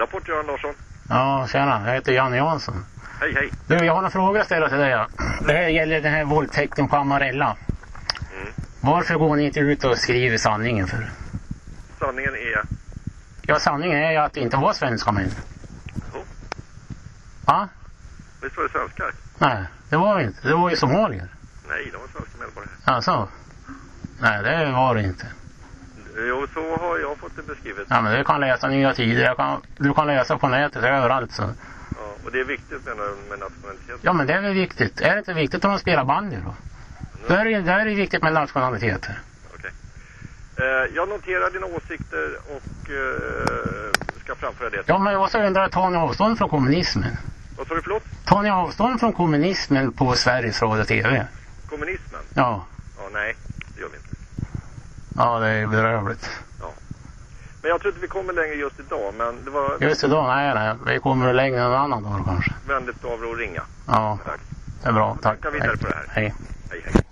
Rapport Göran Larsson. Ja, tjena. Jag heter Janne Jansson. Hej, hej. Du, jag har några frågor att ställa till dig. ja. Det här gäller den här våldtäkten på Amarella. Mm. Varför går ni inte ut och skriver sanningen för? Sanningen är... Ja, sanningen är att det inte var svenska män. Jo. Va? Visst var det svenskar? Nej, det var det inte. Det var ju somalier. Nej, de var svenska medborgare. Alltså? Nej, det var det inte. Jo, så har jag fått det beskrivet. Ja, men du kan läsa Nya Tider. Kan, du kan läsa på nätet överallt. Så. Ja, och det är viktigt menar du med nationalitet. Ja, men det är väl viktigt. Är det inte viktigt om de spelar bandy då? Då är det, då är det viktigt med nationaliteter. Okej. Eh, jag noterar dina åsikter och eh, ska framföra det. Ja, men jag så undrar, tar ni avstånd från kommunismen? Vad sa du förlåt? Tar ni avstånd från kommunismen på Sveriges Radio TV? Kommunismen? Ja. Ja, nej, det gör vi inte. Ja, det är bedrövligt. Men jag tror inte vi kommer längre just idag, men det var Just idag, nej, nej. Vi kommer längre en annan dag kanske. vänligt av att ringa. Ja, Tack. det är bra. Tack. Kan vi vidare på det här. Hej. Hej, hej.